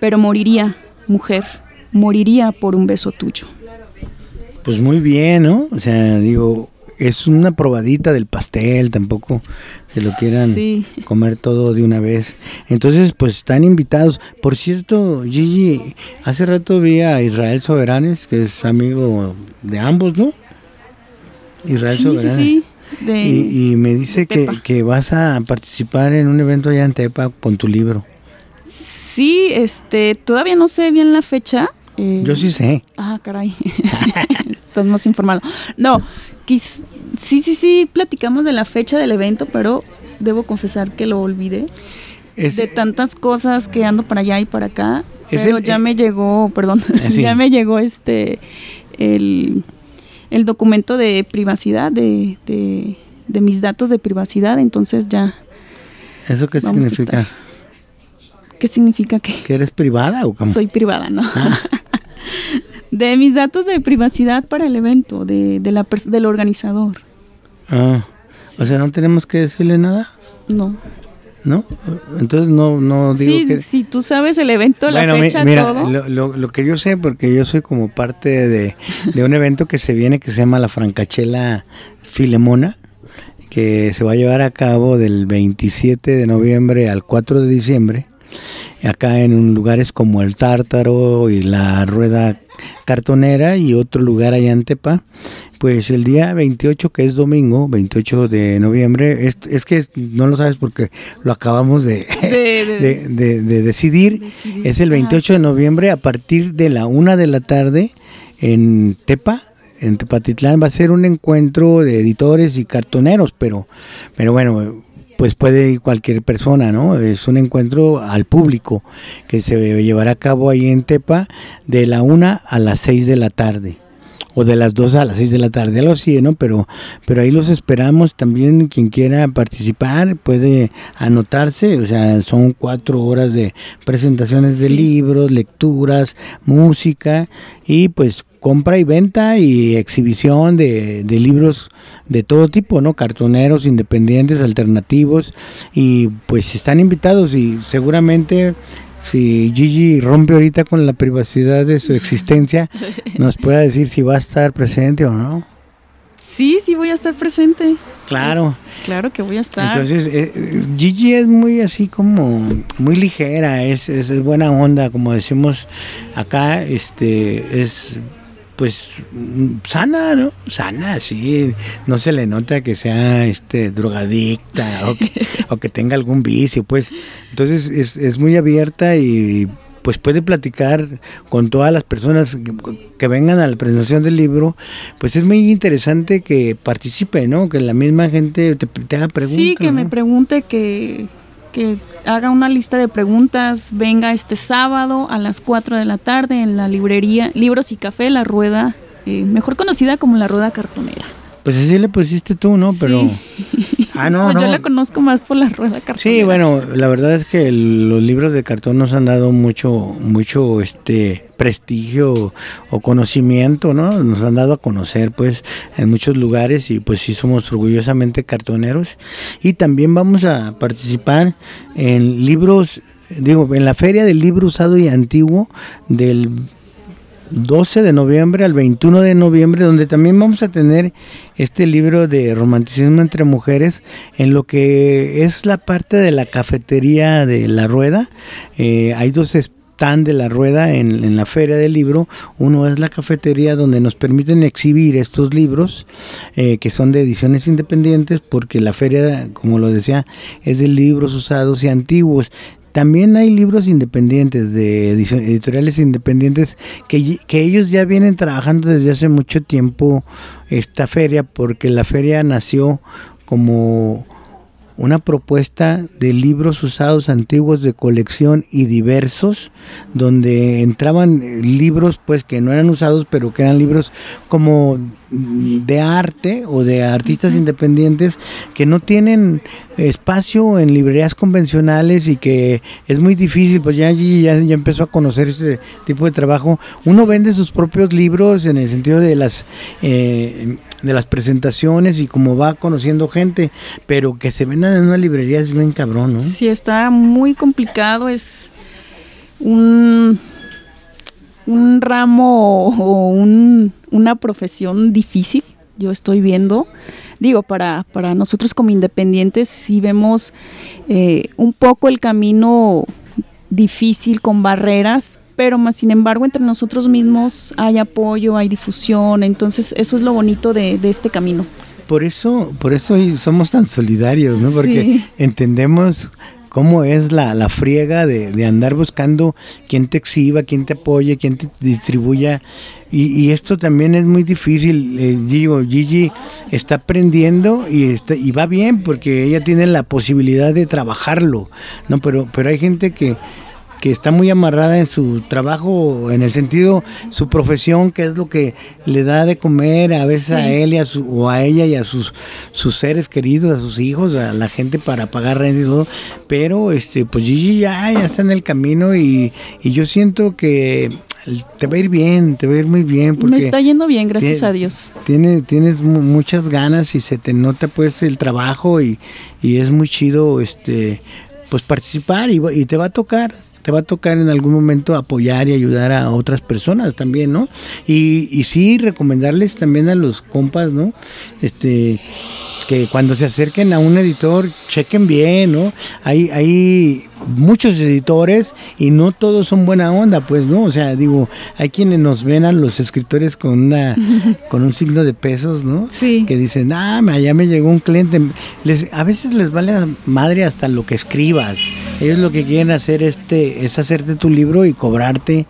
pero moriría, mujer, moriría por un beso tuyo. pues muy bien, ¿no? O sea, digo, es una probadita del pastel, tampoco se lo quieran comer todo de una vez. Entonces, pues están invitados. Por cierto, Gigi, hace rato vi a Israel Soberanes, que es amigo de ambos, ¿no? Israel Soberanes. Sí, y, me dice que, que, vas a participar en un evento allá en Tepa con tu libro. Sí, este, todavía no sé bien la fecha. Eh, Yo sí sé. Ah, caray. Estás más informado. No, sí, sí, sí, platicamos de la fecha del evento, pero debo confesar que lo olvidé. de tantas cosas que ando para allá y para acá. pero ya me llegó, perdón, ya me llegó este el, documento de privacidad, de, de, mis datos de privacidad, entonces ya. ¿Eso qué significa? ¿Qué significa que? ¿Que eres privada o cómo? Soy privada, ¿no? Ah. de mis datos de privacidad para el evento, de, la del organizador. Ah, o sea, ¿no tenemos que decirle nada? No. ¿No? Entonces no, no digo sí, que... Si tú sabes el evento, la fecha, mira, todo. Lo, lo, que yo sé, porque yo soy como parte de, de un evento que se viene que se llama la Francachela Filemona, que se va a llevar a cabo del 27 de noviembre al 4 de diciembre acá en lugares como el Tártaro y la Rueda Cartonera y otro lugar allá en Tepa. Pues el día 28, que es domingo, 28 de noviembre, es, es que no lo sabes porque lo acabamos de, de, decidir. Es el 28 de noviembre a partir de la una de la tarde en Tepa, en Tepatitlán va a ser un encuentro de editores y cartoneros, pero, pero bueno, pues puede ir cualquier persona, ¿no? Es un encuentro al público que se llevará a cabo ahí en Tepa de la una a las 6 de la tarde o de las 2 a las 6 de la tarde, algo así, ¿no? Pero, pero ahí los esperamos también, quien quiera participar puede anotarse, o sea, son cuatro horas de presentaciones de libros, lecturas, música y pues compra y venta y exhibición de, de, libros de todo tipo, ¿no? Cartoneros, independientes, alternativos y pues están invitados y seguramente si Gigi rompe ahorita con la privacidad de su existencia, nos pueda decir si va a estar presente o no. Sí, sí voy a estar presente. Claro. claro que voy a estar. Entonces, eh, Gigi es muy así como, muy ligera, es, es, es, buena onda, como decimos acá, este, es pues sana, ¿no? Sana, sí. No se le nota que sea este drogadicta o que, tenga algún vicio, pues. Entonces es, es, muy abierta y pues puede platicar con todas las personas que, vengan a la presentación del libro. Pues es muy interesante que participe, ¿no? Que la misma gente te, haga preguntas. Sí, que me pregunte que haga una lista de preguntas, venga este sábado a las 4 de la tarde en la librería Libros y Café, La Rueda, eh, mejor conocida como La Rueda Cartonera. Pues así le pusiste tú, ¿no? Pero... Ah, no, pues yo la conozco más por la rueda cartonera. Sí, bueno, la verdad es que los libros de cartón nos han dado mucho, mucho, este, prestigio o conocimiento, ¿no? Nos han dado a conocer, pues, en muchos lugares y pues sí somos orgullosamente cartoneros. Y también vamos a participar en libros, digo, en la Feria del Libro Usado y Antiguo del 12 de noviembre al 21 de noviembre, donde también vamos a tener este libro de romanticismo entre mujeres en lo que es la parte de la cafetería de la rueda. Eh, hay dos stands de la rueda en, la feria del libro. Uno es la cafetería donde nos permiten exhibir estos libros eh, que son de ediciones independientes porque la feria, como lo decía, es de libros usados y antiguos. También hay libros independientes, de editoriales independientes, que, que, ellos ya vienen trabajando desde hace mucho tiempo esta feria, porque la feria nació como una propuesta de libros usados antiguos de colección y diversos, donde entraban eh, libros pues que no eran usados, pero que eran libros como de arte o de artistas independientes que no tienen espacio en librerías convencionales y que es muy difícil, pues ya allí ya, empezó a conocer este tipo de trabajo. Uno vende sus propios libros en el sentido de las eh, de las presentaciones y como va conociendo gente, pero que se vendan en una librería es bien cabrón, ¿no? Sí, está muy complicado, es un un ramo o un, una profesión difícil, yo estoy viendo. Digo, para, para nosotros como independientes sí vemos eh, un poco el camino difícil con barreras, pero más sin embargo entre nosotros mismos hay apoyo, hay difusión, entonces eso es lo bonito de, este camino. Por eso, por eso somos tan solidarios, ¿no? Porque entendemos cómo es la, la friega de, andar buscando quién te exhiba, quién te apoye, quién te distribuya. Y, esto también es muy difícil. Eh, digo, Gigi está aprendiendo y, está, y va bien porque ella tiene la posibilidad de trabajarlo, ¿no? Pero, pero hay gente que que está muy amarrada en su trabajo, en el sentido, su profesión, que es lo que le da de comer a veces a él y a su, o a ella y a sus, sus seres queridos, a sus hijos, a la gente para pagar renta y todo. Pero este, pues Gigi ya, ya está en el camino y, y yo siento que te va a ir bien, te va a ir muy bien. Porque Me está yendo bien, gracias a Dios. Tiene, tienes muchas ganas y se te nota pues el trabajo y, y es muy chido este pues participar y, y te va a tocar te va a tocar en algún momento apoyar y ayudar a otras personas también, ¿no? Y, y sí, recomendarles también a los compas, ¿no? Este, que cuando se acerquen a un editor, chequen bien, ¿no? Hay, hay muchos editores y no todos son buena onda, pues, ¿no? O sea, digo, hay quienes nos ven a los escritores con una, con un signo de pesos, ¿no? Sí. Que dicen, ah, ya me llegó un cliente. Les, a veces les vale a madre hasta lo que escribas. Ellos lo que quieren hacer este, es hacerte tu libro y cobrarte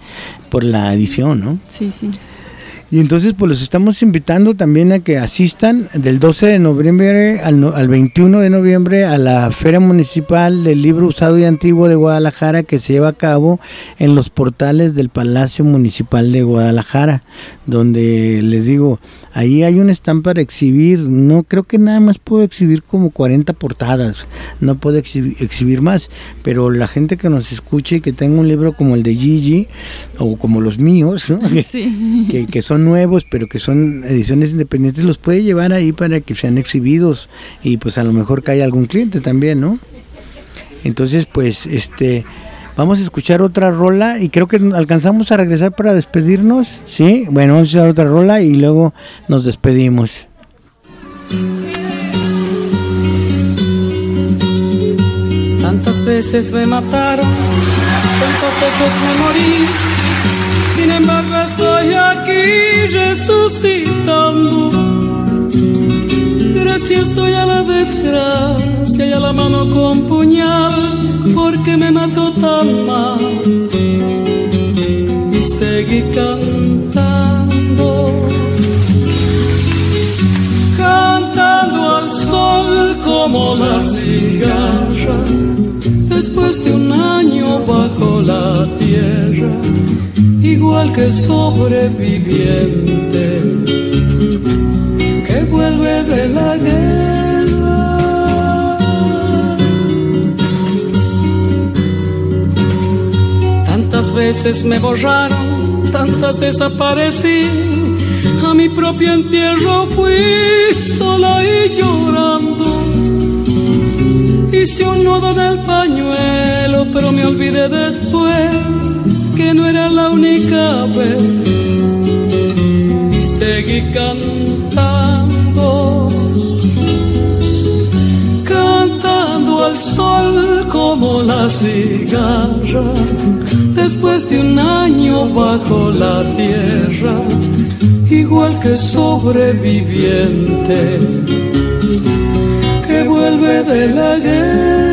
por la edición, ¿no? Sí, sí. Y entonces pues los estamos invitando también a que asistan del 12 de noviembre al, al 21 de noviembre a la Feria Municipal del Libro Usado y Antiguo de Guadalajara que se lleva a cabo en los portales del Palacio Municipal de Guadalajara, donde les digo, ahí hay un stand para exhibir, no creo que nada más puedo exhibir como 40 portadas, no puedo exhibir, más, pero la gente que nos escuche y que tenga un libro como el de Gigi o como los míos, que, que son nuevos, pero que son ediciones independientes, los puede llevar ahí para que sean exhibidos y pues a lo mejor cae algún cliente también, ¿no? Entonces, pues, este, vamos a escuchar otra rola y creo que alcanzamos a regresar para despedirnos, ¿sí? Bueno, vamos a escuchar otra rola y luego nos despedimos. Tantas veces me mataron, tantas veces me morí sin embargo estoy aquí resucitando. Gracias estoy a la desgracia y a la mano con puñal, porque me mató tan mal. Y seguí cantando, cantando al sol como la cigarra, después de un año bajo la tierra igual que sobreviviente que vuelve de la guerra. Tantas veces me borraron, tantas desaparecí. A mi propio entierro fui sola y llorando. Hice un nudo en el pañuelo, pero me olvidé después que no era la única vez. Y seguí cantando, cantando al sol como la cigarra, después de un año bajo la tierra, igual que sobreviviente de la guerra.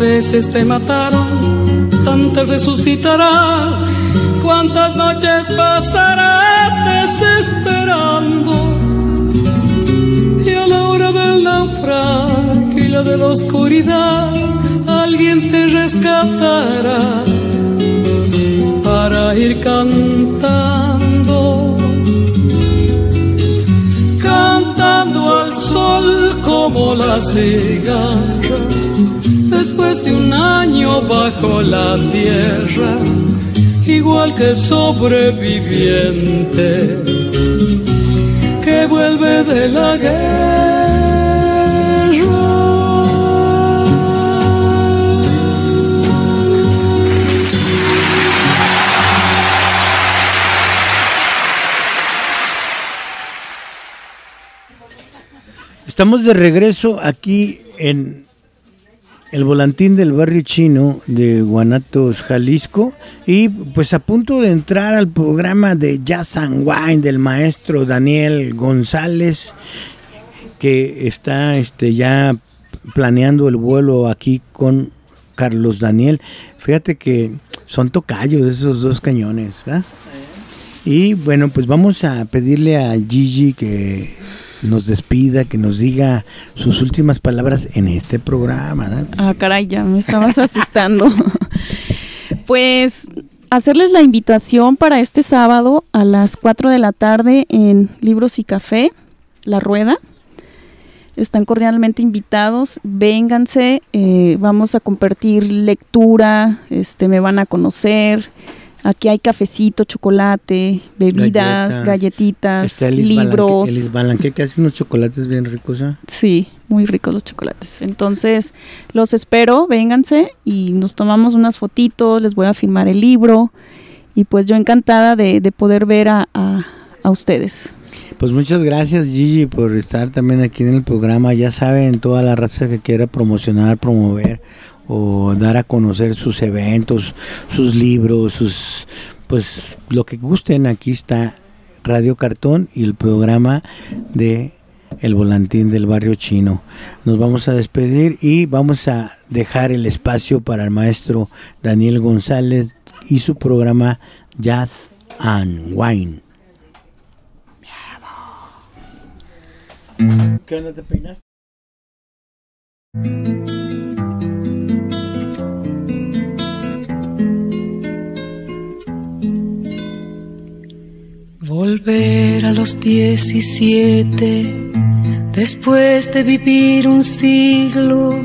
veces te mataron, tantas resucitarás, cuántas noches pasarás desesperando. Y a la hora del naufragio y la de la oscuridad, alguien te rescatará para ir cantando. Como la cigarra después de un año bajo la tierra, igual que sobreviviente que vuelve de la guerra. Estamos de regreso aquí en el volantín del barrio chino de Guanatos, Jalisco, y pues a punto de entrar al programa de Jazz and Wine del maestro Daniel González, que está este, ya planeando el vuelo aquí con Carlos Daniel. Fíjate que son tocayos esos dos cañones, Y bueno, pues vamos a pedirle a Gigi que nos despida, que nos diga sus últimas palabras en este programa. Ah, caray, ya me estabas asustando. pues hacerles la invitación para este sábado a las 4 de la tarde en Libros y Café, La Rueda. Están cordialmente invitados, vénganse, eh, vamos a compartir lectura, este, me van a conocer, Aquí hay cafecito, chocolate, bebidas, galletitas, libros. el Balanque que hace unos chocolates bien ricos. ¿eh? Sí, muy ricos los chocolates. Entonces, los espero, vénganse y nos tomamos unas fotitos, les voy a firmar el libro y pues yo encantada de, poder ver a, a ustedes. Pues muchas gracias Gigi por estar también aquí en el programa. Ya saben, toda la raza que quiera promocionar, promover o dar a conocer sus eventos, sus libros, sus pues lo que gusten, aquí está Radio Cartón y el programa de El Volantín del Barrio Chino. Nos vamos a despedir y vamos a dejar el espacio para el maestro Daniel González y su programa Jazz and Wine. ¿Qué onda te peinas? Volver a los diecisiete, después de vivir un siglo,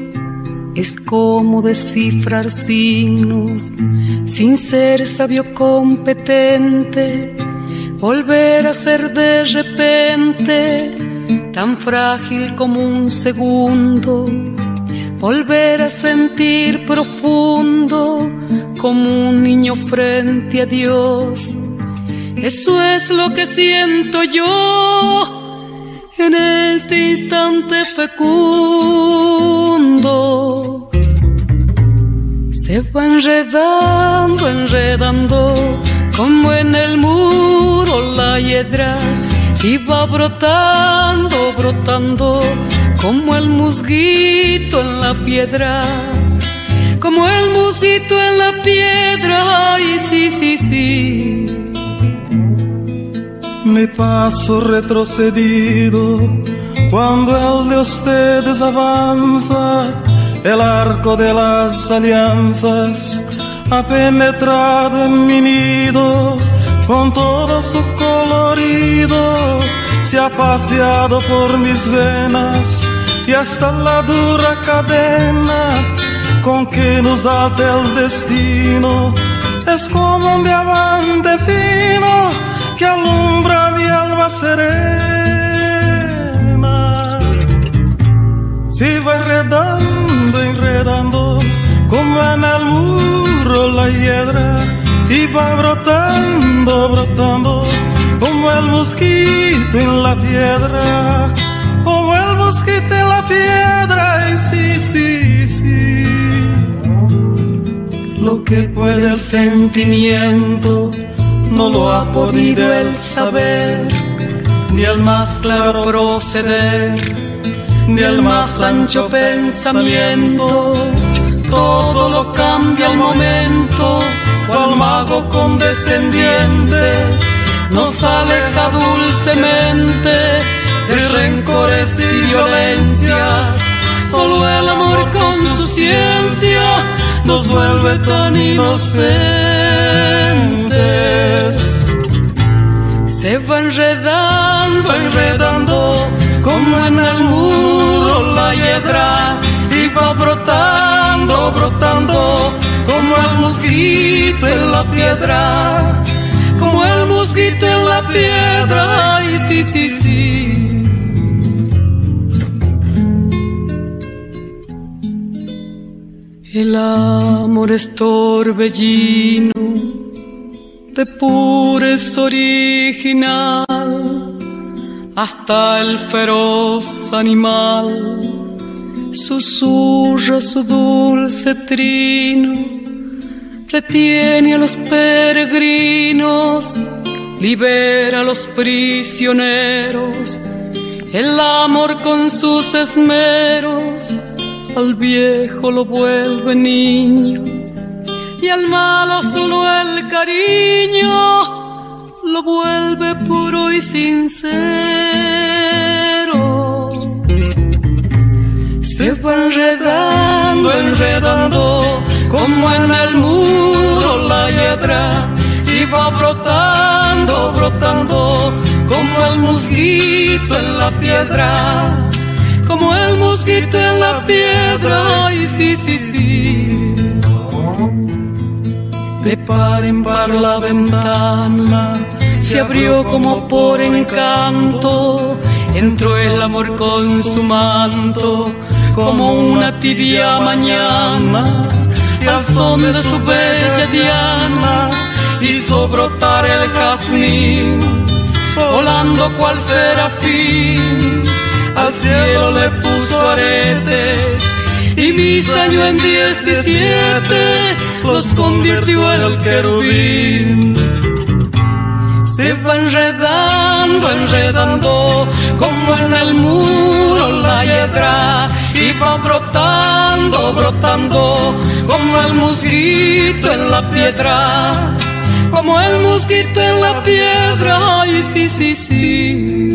es como descifrar signos sin ser sabio competente. Volver a ser de repente tan frágil como un segundo. Volver a sentir profundo como un niño frente a Dios eso es lo que siento yo en este instante fecundo. Se va enredando, enredando, como en el muro la hiedra, y va brotando, brotando, como el musguito en la piedra como el musguito en la piedra, ay sí, sí, sí mi paso retrocedido. Cuando el de ustedes avanza, el arco de las alianzas ha penetrado en mi nido. Con todo su colorido, se ha paseado por mis venas y hasta la dura cadena con que nos ata el destino. Es como un diamante fino que alumbra mi alma serena. Sigo enredando, enredando, como en el muro la hiedra, y va brotando, brotando, como el mosquito en la piedra, como el mosquito en la piedra, y sí, sí, sí. Lo que puede sentimiento no lo ha podido el saber, ni el más claro proceder, ni el más ancho pensamiento. Todo lo cambia al momento, cual mago condescendiente nos aleja dulcemente de rencores y violencias. Solo el amor con su ciencia nos vuelve tan inocentes. Se va enredando, enredando, como en el muro la hiedra, y va brotando, brotando, como el mosquito en la piedra, como el mosquito en la piedra, y sí, sí, sí. El amor es torbellino de pureza original, hasta el feroz animal. Susurra su dulce trino, retiene a los peregrinos, libera a los prisioneros, el amor con sus esmeros, al viejo lo vuelve niño y al malo solo el cariño lo vuelve puro y sincero. Se va enredando, enredando, como en el muro la hiedra, y va brotando, brotando, como el mosquito en la piedra, como el mosquito en la piedra, y sí, sí, sí. De par en par la ventana se abrió como por encanto, entró el amor con su manto, como una tibia mañana, al son de su bella diana, hizo brotar el jazmín, volando cual serafín, al cielo le puso aretes, y mis años en diecisiete los convirtió en el querubín se va enredando, enredando, como en el muro la hiedra, y va brotando, brotando, como el mosquito en la piedra, como el mosquito en la piedra, y sí, sí, sí.